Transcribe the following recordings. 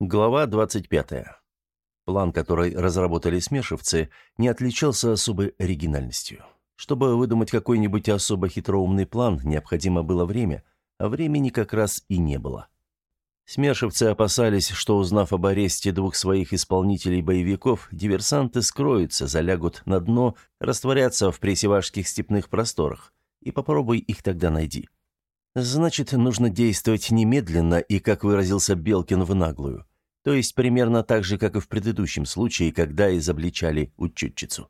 Глава 25. План, который разработали смешивцы, не отличался особой оригинальностью. Чтобы выдумать какой-нибудь особо хитроумный план, необходимо было время, а времени как раз и не было. Смешивцы опасались, что, узнав об аресте двух своих исполнителей-боевиков, диверсанты скроются, залягут на дно, растворятся в пресевашских степных просторах. И попробуй их тогда найди. Значит, нужно действовать немедленно и, как выразился Белкин, в наглую. То есть примерно так же, как и в предыдущем случае, когда изобличали учетчицу.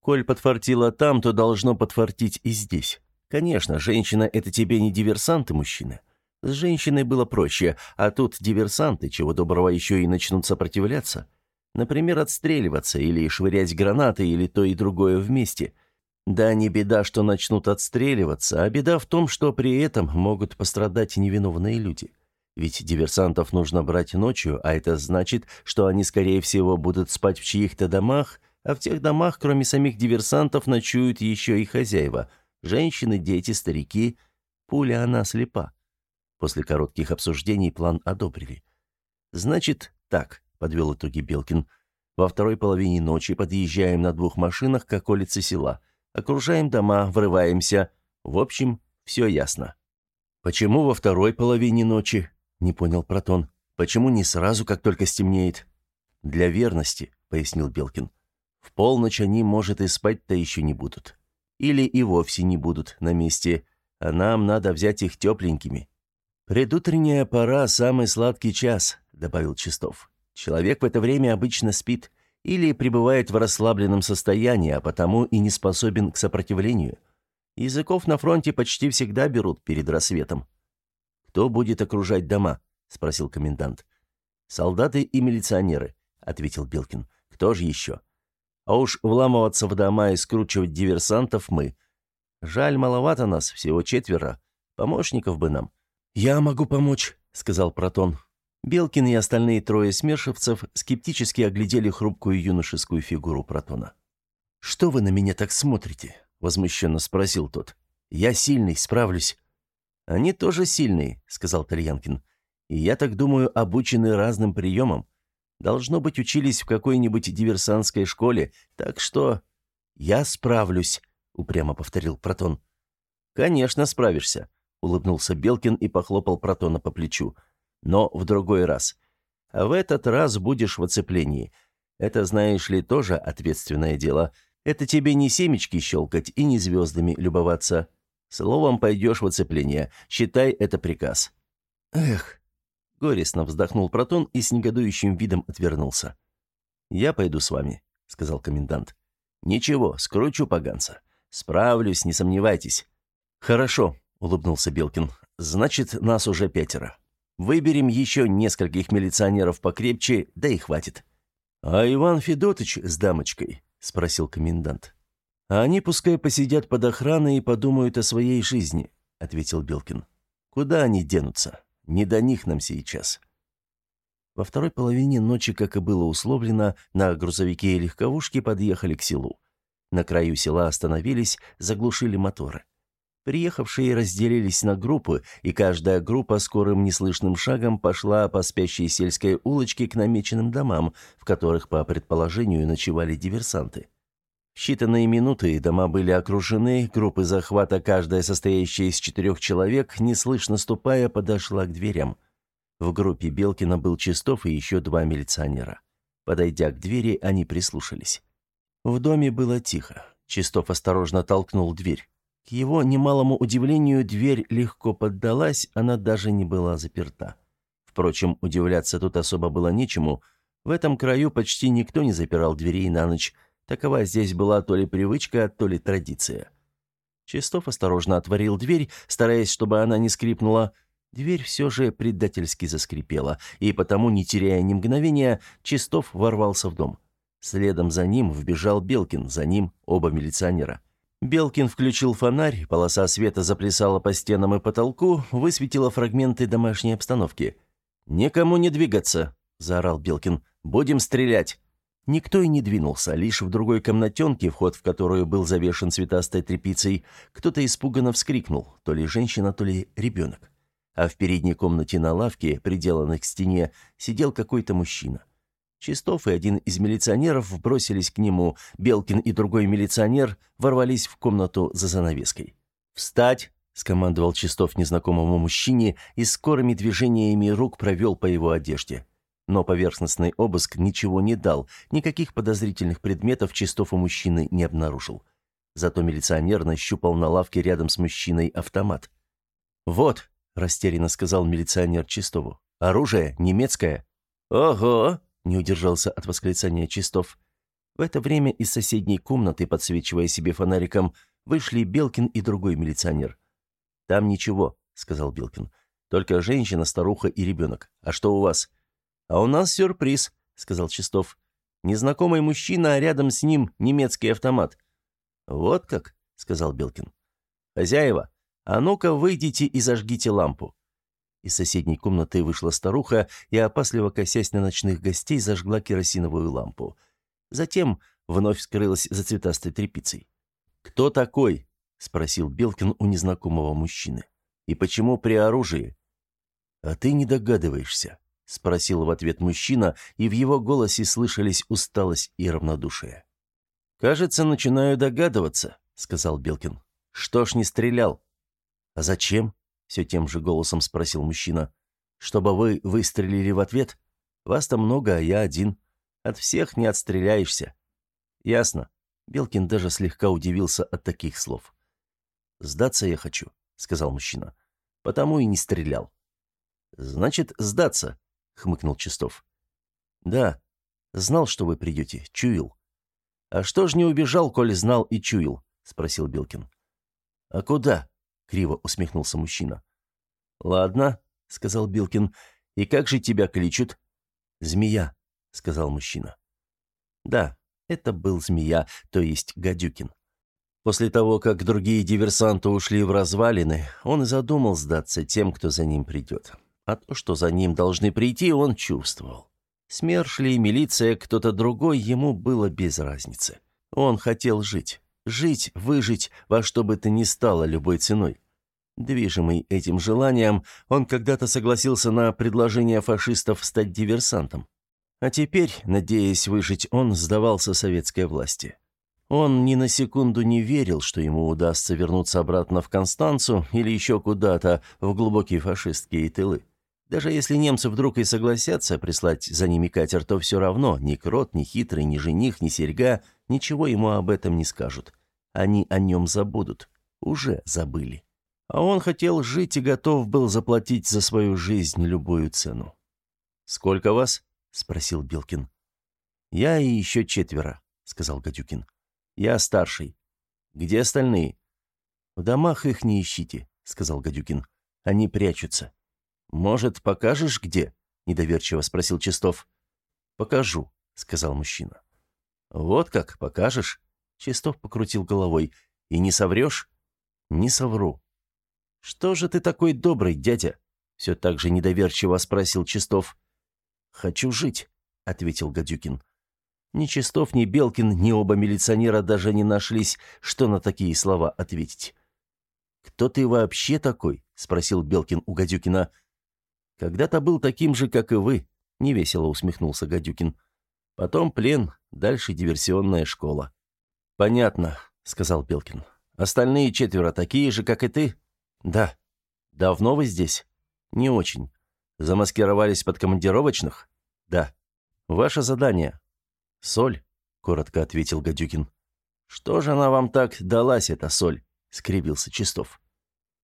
Коль подфартило там, то должно подфартить и здесь. Конечно, женщина – это тебе не диверсант и мужчина. С женщиной было проще, а тут диверсанты, чего доброго еще и начнут сопротивляться. Например, отстреливаться или швырять гранаты или то и другое вместе. Да не беда, что начнут отстреливаться, а беда в том, что при этом могут пострадать невиновные люди. Ведь диверсантов нужно брать ночью, а это значит, что они, скорее всего, будут спать в чьих-то домах, а в тех домах, кроме самих диверсантов, ночуют еще и хозяева. Женщины, дети, старики. Пуля она слепа. После коротких обсуждений план одобрили. «Значит, так», — подвел итоги Белкин. «Во второй половине ночи подъезжаем на двух машинах к околице села. Окружаем дома, врываемся. В общем, все ясно». «Почему во второй половине ночи?» Не понял Протон. Почему не сразу, как только стемнеет? Для верности, пояснил Белкин. В полночь они, может, и спать-то еще не будут. Или и вовсе не будут на месте, а нам надо взять их тепленькими. «Предутренняя пора – самый сладкий час», – добавил Чистов. «Человек в это время обычно спит или пребывает в расслабленном состоянии, а потому и не способен к сопротивлению. Языков на фронте почти всегда берут перед рассветом. «Кто будет окружать дома?» — спросил комендант. «Солдаты и милиционеры», — ответил Белкин. «Кто же еще?» «А уж вламываться в дома и скручивать диверсантов мы. Жаль, маловато нас, всего четверо. Помощников бы нам». «Я могу помочь», — сказал Протон. Белкин и остальные трое смершевцев скептически оглядели хрупкую юношескую фигуру Протона. «Что вы на меня так смотрите?» — возмущенно спросил тот. «Я сильный, справлюсь». «Они тоже сильные», — сказал Тальянкин. «И я так думаю, обучены разным приемам. Должно быть, учились в какой-нибудь диверсантской школе, так что...» «Я справлюсь», — упрямо повторил Протон. «Конечно, справишься», — улыбнулся Белкин и похлопал Протона по плечу. «Но в другой раз. А в этот раз будешь в оцеплении. Это, знаешь ли, тоже ответственное дело. Это тебе не семечки щелкать и не звездами любоваться. Словом, пойдешь в оцепление. Считай это приказ». «Эх!» — горестно вздохнул Протон и с негодующим видом отвернулся. «Я пойду с вами», — сказал комендант. «Ничего, скручу поганца. Справлюсь, не сомневайтесь». «Хорошо», — улыбнулся Белкин. «Значит, нас уже пятеро. Выберем еще нескольких милиционеров покрепче, да и хватит». «А Иван Федотыч с дамочкой?» — спросил комендант. «А они пускай посидят под охраной и подумают о своей жизни», — ответил Белкин. «Куда они денутся? Не до них нам сейчас». Во второй половине ночи, как и было условлено, на грузовике и легковушке подъехали к селу. На краю села остановились, заглушили моторы. Приехавшие разделились на группы, и каждая группа скорым неслышным шагом пошла по спящей сельской улочке к намеченным домам, в которых, по предположению, ночевали диверсанты считанные минуты дома были окружены, группы захвата, каждая состоящая из четырех человек, неслышно ступая, подошла к дверям. В группе Белкина был Чистов и еще два милиционера. Подойдя к двери, они прислушались. В доме было тихо. Чистов осторожно толкнул дверь. К его немалому удивлению, дверь легко поддалась, она даже не была заперта. Впрочем, удивляться тут особо было нечему. В этом краю почти никто не запирал дверей на ночь, Такова здесь была то ли привычка, то ли традиция. Чистов осторожно отворил дверь, стараясь, чтобы она не скрипнула. Дверь все же предательски заскрипела, и потому, не теряя ни мгновения, Чистов ворвался в дом. Следом за ним вбежал Белкин, за ним оба милиционера. Белкин включил фонарь, полоса света заплясала по стенам и потолку, высветила фрагменты домашней обстановки. «Никому не двигаться!» – заорал Белкин. «Будем стрелять!» Никто и не двинулся, лишь в другой комнатенке, вход в которую был завешен цветастой тряпицей, кто-то испуганно вскрикнул, то ли женщина, то ли ребенок. а в передней комнате на лавке, приделанной к стене, сидел какой-то мужчина. Чистов и один из милиционеров бросились к нему, Белкин и другой милиционер ворвались в комнату за занавеской. «Встать!» — скомандовал Чистов незнакомому мужчине и скорыми движениями рук провел по его одежде. Но поверхностный обыск ничего не дал, никаких подозрительных предметов Чистов у мужчины не обнаружил. Зато милиционер нащупал на лавке рядом с мужчиной автомат. «Вот», — растерянно сказал милиционер Чистову, — «оружие немецкое». «Ого!» — не удержался от восклицания Чистов. В это время из соседней комнаты, подсвечивая себе фонариком, вышли Белкин и другой милиционер. «Там ничего», — сказал Белкин. «Только женщина, старуха и ребенок. А что у вас?» «А у нас сюрприз», — сказал Чистов. «Незнакомый мужчина, а рядом с ним немецкий автомат». «Вот как?» — сказал Белкин. «Хозяева, а ну-ка выйдите и зажгите лампу». Из соседней комнаты вышла старуха и, опасливо косясь на ночных гостей, зажгла керосиновую лампу. Затем вновь скрылась за цветастой тряпицей. «Кто такой?» — спросил Белкин у незнакомого мужчины. «И почему при оружии?» «А ты не догадываешься», — спросил в ответ мужчина, и в его голосе слышались усталость и равнодушие. «Кажется, начинаю догадываться», — сказал Белкин. «Что ж не стрелял?» «А зачем?» — все тем же голосом спросил мужчина. «Чтобы вы выстрелили в ответ? Вас-то много, а я один. От всех не отстреляешься». «Ясно». Белкин даже слегка удивился от таких слов. «Сдаться я хочу», — сказал мужчина. «Потому и не стрелял». «Значит, сдаться», — хмыкнул Чистов. «Да, знал, что вы придете, чуял». «А что ж не убежал, коли знал и чуял?» — спросил Белкин. «А куда?» — криво усмехнулся мужчина. «Ладно», — сказал Белкин. «И как же тебя кличут?» «Змея», — сказал мужчина. «Да, это был змея, то есть Гадюкин. После того, как другие диверсанты ушли в развалины, он задумал сдаться тем, кто за ним придет. А то, что за ним должны прийти, он чувствовал. СМЕРШ ли, милиция, кто-то другой, ему было без разницы. Он хотел жить. Жить, выжить, во что бы то ни стало, любой ценой. Движимый этим желанием, он когда-то согласился на предложение фашистов стать диверсантом. А теперь, надеясь выжить, он сдавался советской власти. Он ни на секунду не верил, что ему удастся вернуться обратно в Констанцу или еще куда-то в глубокие фашистские тылы. Даже если немцы вдруг и согласятся прислать за ними катер, то все равно ни Крот, ни Хитрый, ни Жених, ни Серьга ничего ему об этом не скажут. Они о нем забудут. Уже забыли. А он хотел жить и готов был заплатить за свою жизнь любую цену. «Сколько вас?» — спросил Белкин. «Я и еще четверо», — сказал Гадюкин. «Я старший. Где остальные?» «В домах их не ищите», — сказал Гадюкин. «Они прячутся». «Может, покажешь, где?» — недоверчиво спросил Чистов. «Покажу», — сказал мужчина. «Вот как, покажешь?» Чистов покрутил головой. «И не соврешь?» «Не совру». «Что же ты такой добрый, дядя?» Все так же недоверчиво спросил Чистов. «Хочу жить», — ответил Гадюкин. Ни Чистов, ни Белкин, ни оба милиционера даже не нашлись, что на такие слова ответить. «Кто ты вообще такой?» — спросил Белкин у Гадюкина. «Когда-то был таким же, как и вы», — невесело усмехнулся Гадюкин. «Потом плен, дальше диверсионная школа». «Понятно», — сказал Белкин. «Остальные четверо такие же, как и ты?» «Да». «Давно вы здесь?» «Не очень. Замаскировались под командировочных?» «Да». «Ваше задание?» «Соль», — коротко ответил Гадюкин. «Что же она вам так далась, эта соль?» — скривился Чистов.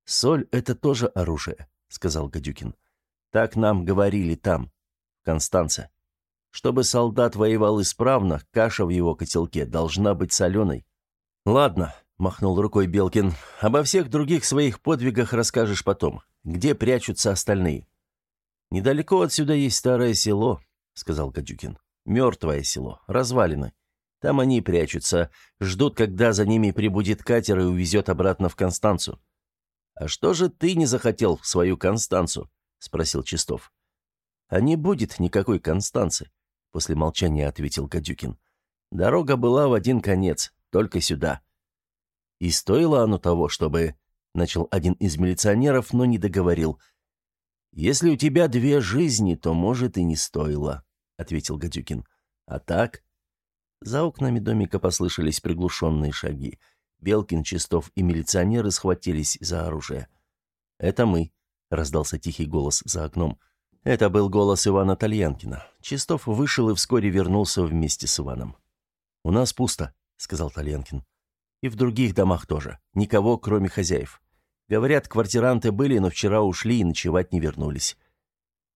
«Соль — это тоже оружие», — сказал Гадюкин. Так нам говорили там, в Констанце. Чтобы солдат воевал исправно, каша в его котелке должна быть соленой. «Ладно», — махнул рукой Белкин, — «обо всех других своих подвигах расскажешь потом. Где прячутся остальные?» «Недалеко отсюда есть старое село», — сказал Гадюкин. «Мертвое село, развалины. Там они прячутся, ждут, когда за ними прибудет катер и увезет обратно в Констанцу». «А что же ты не захотел в свою Констанцу?» — спросил Чистов. «А не будет никакой Констанции», — после молчания ответил Гадюкин. «Дорога была в один конец, только сюда». «И стоило оно того, чтобы...» — начал один из милиционеров, но не договорил. «Если у тебя две жизни, то, может, и не стоило», — ответил Гадюкин. «А так?» За окнами домика послышались приглушенные шаги. Белкин, Чистов и милиционеры схватились за оружие. «Это мы», — раздался тихий голос за окном. Это был голос Ивана Тальянкина. Чистов вышел и вскоре вернулся вместе с Иваном. «У нас пусто», — сказал Тальянкин. «И в других домах тоже. Никого, кроме хозяев. Говорят, квартиранты были, но вчера ушли и ночевать не вернулись».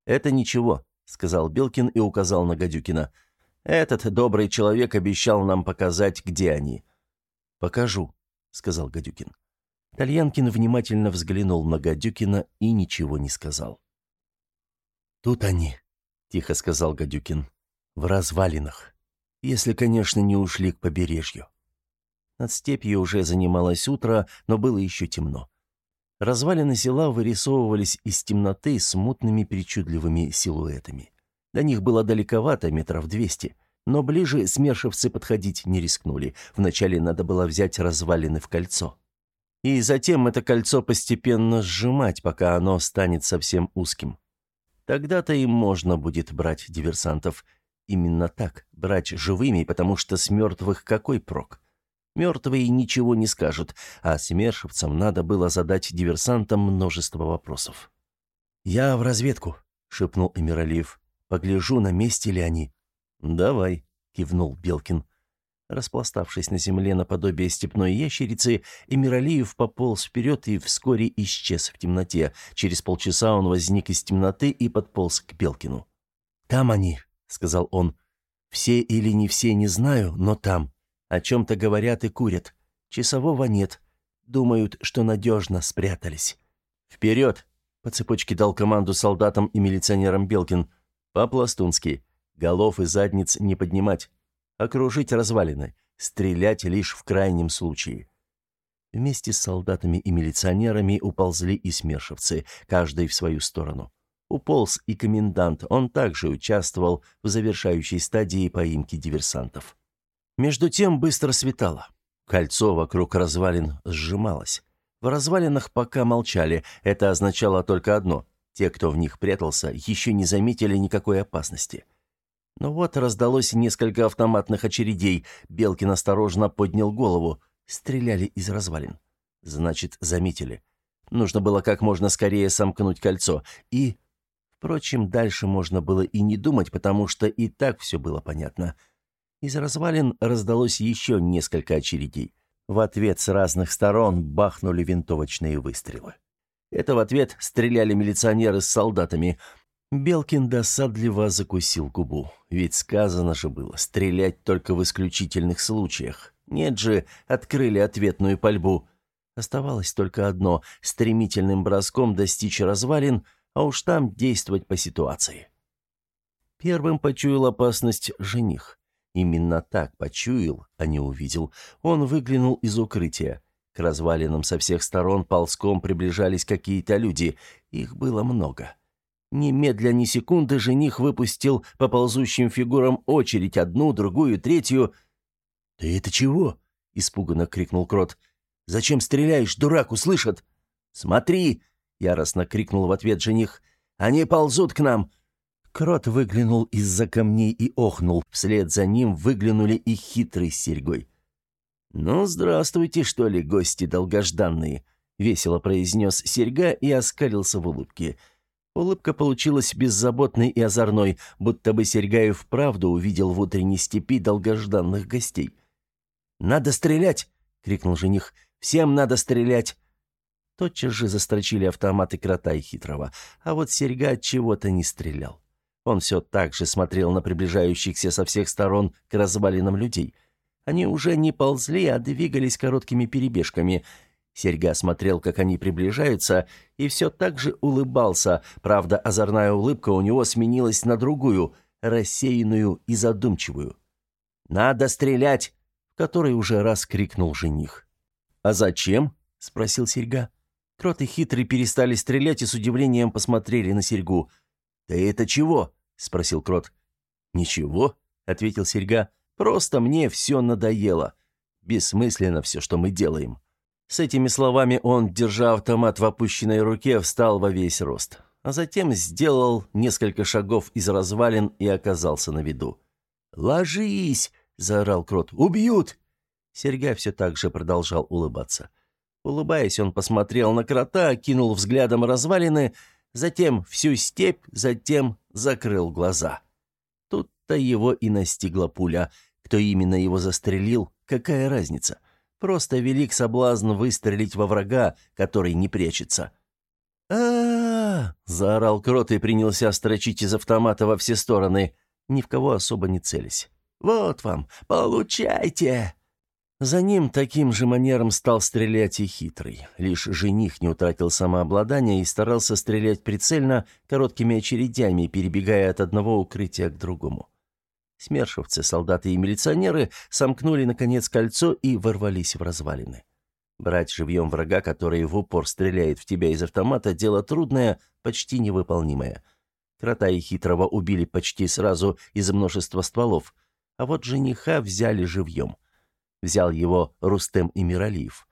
«Это ничего», — сказал Белкин и указал на Гадюкина. «Этот добрый человек обещал нам показать, где они». «Покажу», — сказал Гадюкин. Тальянкин внимательно взглянул на Гадюкина и ничего не сказал. «Тут они», — тихо сказал Гадюкин, — «в развалинах. Если, конечно, не ушли к побережью». Над степью уже занималось утро, но было еще темно. Развалины села вырисовывались из темноты смутными причудливыми силуэтами. До них было далековато, метров двести, но ближе смершевцы подходить не рискнули. Вначале надо было взять развалины в кольцо и затем это кольцо постепенно сжимать, пока оно станет совсем узким. Тогда-то им можно будет брать диверсантов. Именно так, брать живыми, потому что с мертвых какой прок? Мертвые ничего не скажут, а смершевцам надо было задать диверсантам множество вопросов. «Я в разведку», — шепнул Эмиралиев. «Погляжу, на месте ли они». «Давай», — кивнул Белкин. Распластавшись на земле наподобие степной ящерицы, Эмиралиев пополз вперед и вскоре исчез в темноте. Через полчаса он возник из темноты и подполз к Белкину. «Там они», — сказал он. «Все или не все, не знаю, но там. О чем-то говорят и курят. Часового нет. Думают, что надежно спрятались». «Вперед!» — по цепочке дал команду солдатам и милиционерам Белкин. «По-пластунски. Голов и задниц не поднимать окружить развалины, стрелять лишь в крайнем случае. Вместе с солдатами и милиционерами уползли и смершевцы, каждый в свою сторону. Уполз и комендант, он также участвовал в завершающей стадии поимки диверсантов. Между тем быстро светало. Кольцо вокруг развалин сжималось. В развалинах пока молчали, это означало только одно – те, кто в них прятался, еще не заметили никакой опасности – но вот раздалось несколько автоматных очередей. Белкин осторожно поднял голову. Стреляли из развалин. Значит, заметили. Нужно было как можно скорее сомкнуть кольцо. И... Впрочем, дальше можно было и не думать, потому что и так все было понятно. Из развалин раздалось еще несколько очередей. В ответ с разных сторон бахнули винтовочные выстрелы. Это в ответ стреляли милиционеры с солдатами – Белкин досадливо закусил губу. Ведь сказано же было, стрелять только в исключительных случаях. Нет же, открыли ответную пальбу. Оставалось только одно — стремительным броском достичь развалин, а уж там действовать по ситуации. Первым почуял опасность жених. Именно так почуял, а не увидел. Он выглянул из укрытия. К развалинам со всех сторон ползком приближались какие-то люди. Их было много. — Немедля ни секунды жених выпустил по ползущим фигурам очередь одну, другую, третью. «Ты это чего?» — испуганно крикнул Крот. «Зачем стреляешь, дурак, услышат?» «Смотри!» — яростно крикнул в ответ жених. «Они ползут к нам!» Крот выглянул из-за камней и охнул. Вслед за ним выглянули и хитрый с серьгой. «Ну, здравствуйте, что ли, гости долгожданные!» — весело произнес серьга и оскалился в улыбке. Улыбка получилась беззаботной и озорной, будто бы Сергаев правду увидел в утренней степи долгожданных гостей. «Надо стрелять!» — крикнул жених. «Всем надо стрелять!» Тотчас же застрочили автоматы крота и хитрого, а вот Серьга от чего-то не стрелял. Он все так же смотрел на приближающихся со всех сторон к развалинам людей. Они уже не ползли, а двигались короткими перебежками — Серьга смотрел, как они приближаются, и все так же улыбался. Правда, озорная улыбка у него сменилась на другую, рассеянную и задумчивую. «Надо стрелять!» — в который уже раз крикнул жених. «А зачем?» — спросил Серьга. Крот и Хитрый перестали стрелять и с удивлением посмотрели на Серьгу. «Ты это чего?» — спросил Крот. «Ничего», — ответил Серьга. «Просто мне все надоело. Бессмысленно все, что мы делаем». С этими словами он, держа автомат в опущенной руке, встал во весь рост. а затем сделал несколько шагов из развалин и оказался на виду. «Ложись!» — заорал Крот. «Убьют!» Серьга все так же продолжал улыбаться. Улыбаясь, он посмотрел на крота, кинул взглядом развалины, затем всю степь, затем закрыл глаза. Тут-то его и настигла пуля. Кто именно его застрелил, какая разница? Просто велик соблазн выстрелить во врага, который не прячется. а, -а, -а заорал крот и принялся строчить из автомата во все стороны, ни в кого особо не целясь. «Вот вам, получайте!» За ним таким же манером стал стрелять и хитрый. Лишь жених не утратил самообладания и старался стрелять прицельно, короткими очередями, перебегая от одного укрытия к другому. Смершевцы, солдаты и милиционеры сомкнули, наконец, кольцо и ворвались в развалины. Брать живьем врага, который в упор стреляет в тебя из автомата, дело трудное, почти невыполнимое. Крота и хитрого убили почти сразу из множества стволов, а вот жениха взяли живьем — Взял его Рустем Эмиралиев.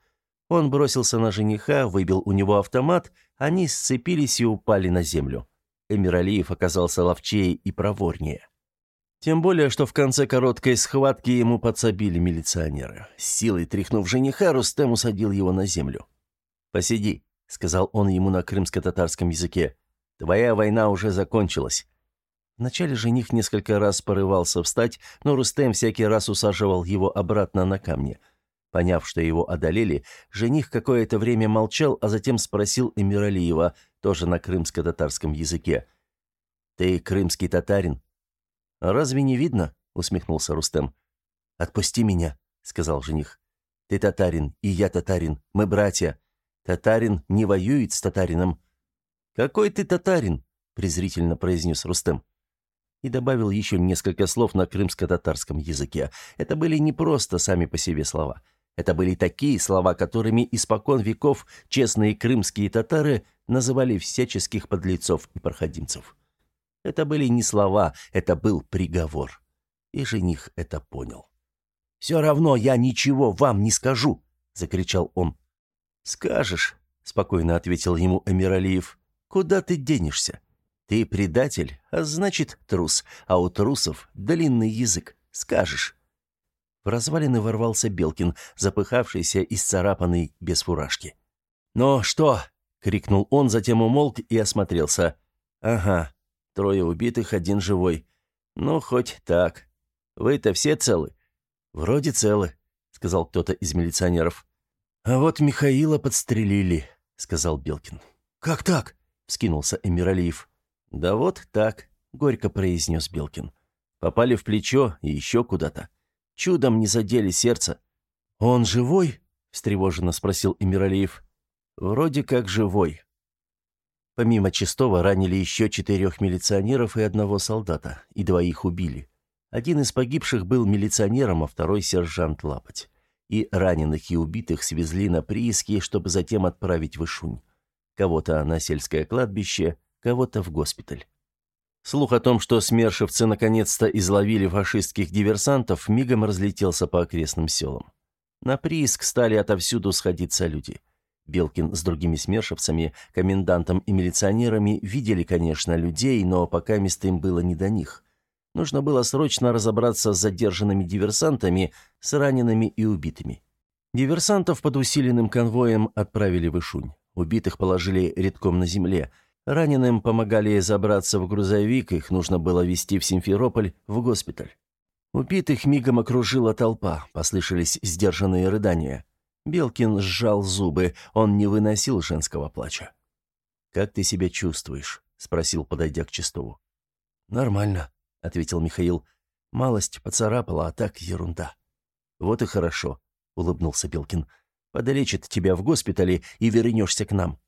Он бросился на жениха, выбил у него автомат, они сцепились и упали на землю. Эмиралиев оказался ловчее и проворнее. Тем более, что в конце короткой схватки ему подсобили милиционеры. С силой тряхнув жениха, Рустем усадил его на землю. «Посиди», — сказал он ему на крымско-татарском языке. «Твоя война уже закончилась. Вначале жених несколько раз порывался встать, но Рустем всякий раз усаживал его обратно на камни. Поняв, что его одолели, жених какое-то время молчал, а затем спросил Эмиралиева, тоже на крымско-татарском языке. «Ты крымский татарин?» «Разве не видно?» — усмехнулся Рустем. «Отпусти меня», — сказал жених. «Ты татарин, и я татарин, мы братья. Татарин не воюет с татарином». «Какой ты татарин?» — презрительно произнес Рустем и добавил еще несколько слов на крымско-татарском языке. Это были не просто сами по себе слова. Это были такие слова, которыми испокон веков честные крымские татары называли всяческих подлецов и проходимцев. Это были не слова, это был приговор. И жених это понял. «Все равно я ничего вам не скажу!» — закричал он. «Скажешь», — спокойно ответил ему Эмиралиев. «Куда ты денешься? Ты предатель, а значит трус, а у трусов длинный язык. Скажешь. В развалины ворвался Белкин, запыхавшийся и сцарапанный без фуражки. «Ну что?» — крикнул он, затем умолк и осмотрелся. «Ага, трое убитых, один живой. Ну, хоть так. Вы-то все целы?» «Вроде целы», — сказал кто-то из милиционеров. «А вот Михаила подстрелили», — сказал Белкин. «Как так?» — вскинулся Эмиралиев. «Да вот так», — горько произнес Белкин. «Попали в плечо и еще куда-то. Чудом не задели сердце». «Он живой?» — встревоженно спросил Эмиралиев. «Вроде как живой». Помимо Чистого ранили еще четырех милиционеров и одного солдата, и двоих убили. Один из погибших был милиционером, а второй — сержант Лапоть. И раненых и убитых свезли на прииски, чтобы затем отправить в Ишунь. Кого-то на сельское кладбище, кого-то в госпиталь. Слух о том, что смершевцы наконец-то изловили фашистских диверсантов, мигом разлетелся по окрестным селам. На прииск стали отовсюду сходиться люди. Белкин с другими смершевцами, комендантом и милиционерами видели, конечно, людей, но пока мест им было не до них. Нужно было срочно разобраться с задержанными диверсантами, с ранеными и убитыми. Диверсантов под усиленным конвоем отправили в Ишунь. Убитых положили редком на земле – Раненым помогали забраться в грузовик, их нужно было везти в Симферополь, в госпиталь. Убитых мигом окружила толпа, послышались сдержанные рыдания. Белкин сжал зубы, он не выносил женского плача. «Как ты себя чувствуешь?» — спросил, подойдя к Чистову. «Нормально», — ответил Михаил. «Малость поцарапала, а так ерунда». «Вот и хорошо», — улыбнулся Белкин. «Подлечат тебя в госпитале и вернешься к нам».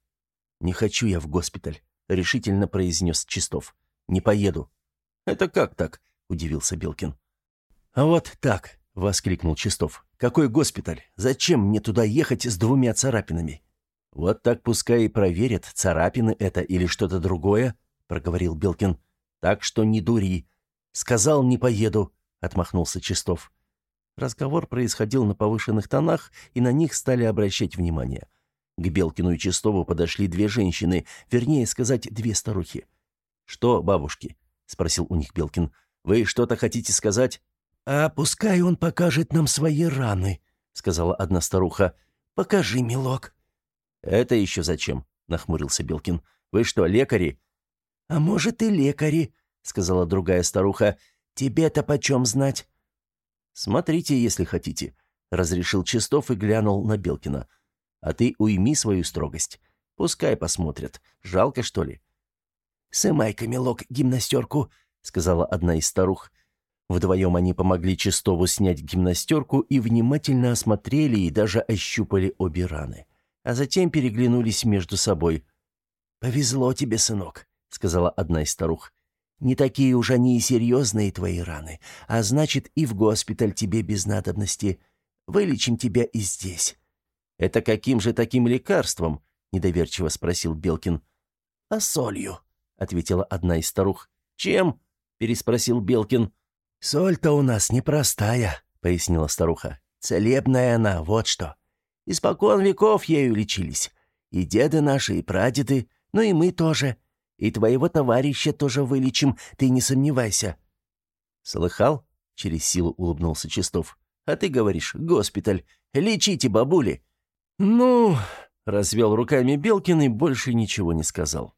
«Не хочу я в госпиталь решительно произнес Чистов. «Не поеду». «Это как так?» – удивился Белкин. «А вот так», – воскликнул Чистов. «Какой госпиталь? Зачем мне туда ехать с двумя царапинами?» «Вот так пускай и проверят, царапины это или что-то другое», – проговорил Белкин. «Так что не дури». «Сказал, не поеду», – отмахнулся Чистов. Разговор происходил на повышенных тонах, и на них стали обращать внимание. К Белкину и Чистову подошли две женщины, вернее сказать, две старухи. «Что, бабушки?» — спросил у них Белкин. «Вы что-то хотите сказать?» «А пускай он покажет нам свои раны», — сказала одна старуха. «Покажи, милок». «Это еще зачем?» — нахмурился Белкин. «Вы что, лекари?» «А может, и лекари», — сказала другая старуха. «Тебе-то почем знать?» «Смотрите, если хотите», — разрешил Чистов и глянул на Белкина. «А ты уйми свою строгость. Пускай посмотрят. Жалко, что ли?» «Сымай-ка, милок, гимнастерку», — сказала одна из старух. Вдвоем они помогли Чистову снять гимнастерку и внимательно осмотрели и даже ощупали обе раны. А затем переглянулись между собой. «Повезло тебе, сынок», — сказала одна из старух. Не такие уж они и серьезные твои раны, а значит, и в госпиталь тебе без надобности. Вылечим тебя и здесь». «Это каким же таким лекарством?» — недоверчиво спросил Белкин. «А солью», — ответила одна из старух. «Чем?» — переспросил Белкин. «Соль-то у нас непростая», — пояснила старуха. «Целебная она, вот что. Испокон веков ею лечились. И деды наши, и прадеды, ну и мы тоже. И твоего товарища тоже вылечим, ты не сомневайся». «Слыхал?» — через силу улыбнулся Чистов. «А ты говоришь, госпиталь. Лечите, бабули». «Ну...» — развел руками Белкин и больше ничего не сказал.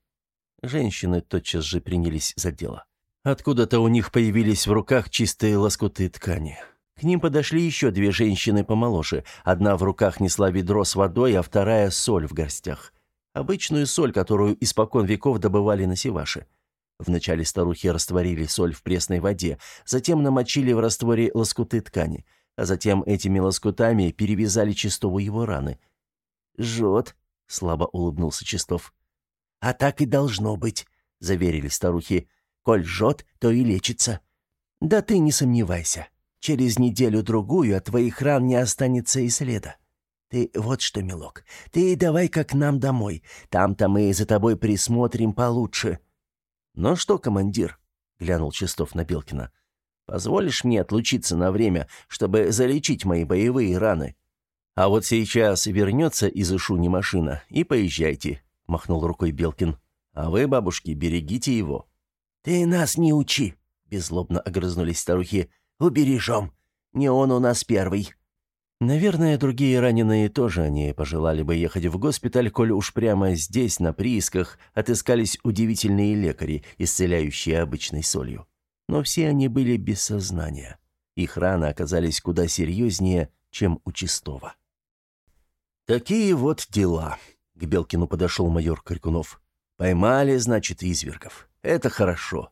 Женщины тотчас же принялись за дело. Откуда-то у них появились в руках чистые лоскуты ткани. К ним подошли еще две женщины помоложе. Одна в руках несла ведро с водой, а вторая — соль в горстях. Обычную соль, которую испокон веков добывали на Севаше. Вначале старухи растворили соль в пресной воде, затем намочили в растворе лоскуты ткани, а затем этими лоскутами перевязали Чистову его раны. «Жжет», — слабо улыбнулся Чистов. «А так и должно быть», — заверили старухи. «Коль жжет, то и лечится». «Да ты не сомневайся. Через неделю-другую от твоих ран не останется и следа. Ты вот что, милок, ты давай как нам домой. Там-то мы за тобой присмотрим получше». «Ну что, командир?» — глянул Чистов на Белкина. «Позволишь мне отлучиться на время, чтобы залечить мои боевые раны? А вот сейчас вернется из Ишуни машина, и поезжайте», — махнул рукой Белкин. «А вы, бабушки, берегите его». «Ты нас не учи», — беззлобно огрызнулись старухи. «Убережем. Не он у нас первый». Наверное, другие раненые тоже не пожелали бы ехать в госпиталь, коль уж прямо здесь, на приисках, отыскались удивительные лекари, исцеляющие обычной солью. Но все они были без сознания. Их раны оказались куда серьезнее, чем у Чистого. «Такие вот дела», — к Белкину подошел майор Крикунов. «Поймали, значит, извергов. Это хорошо.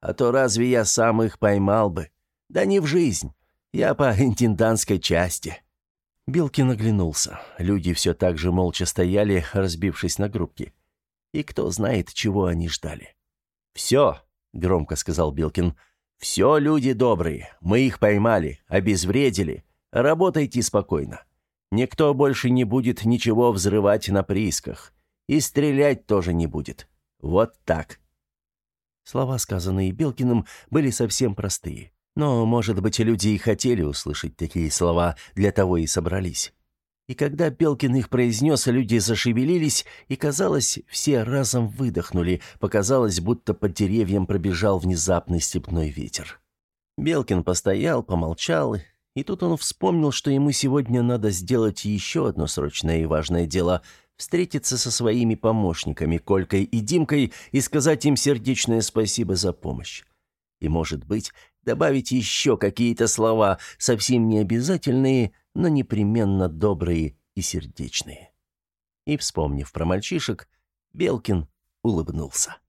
А то разве я сам их поймал бы? Да не в жизнь. Я по интендантской части». Белкин оглянулся. Люди все так же молча стояли, разбившись на группки. И кто знает, чего они ждали. «Все», — громко сказал Белкин, — «все люди добрые. Мы их поймали, обезвредили. Работайте спокойно. Никто больше не будет ничего взрывать на приисках. И стрелять тоже не будет. Вот так». Слова, сказанные Белкиным, были совсем простые. Но, может быть, люди и хотели услышать такие слова, для того и собрались. И когда Белкин их произнес, люди зашевелились, и, казалось, все разом выдохнули, показалось, будто под деревьям пробежал внезапный степной ветер. Белкин постоял, помолчал, и тут он вспомнил, что ему сегодня надо сделать еще одно срочное и важное дело — встретиться со своими помощниками, Колькой и Димкой, и сказать им сердечное спасибо за помощь. И, может быть, добавить еще какие-то слова, совсем не обязательные, но непременно добрые и сердечные. И, вспомнив про мальчишек, Белкин улыбнулся.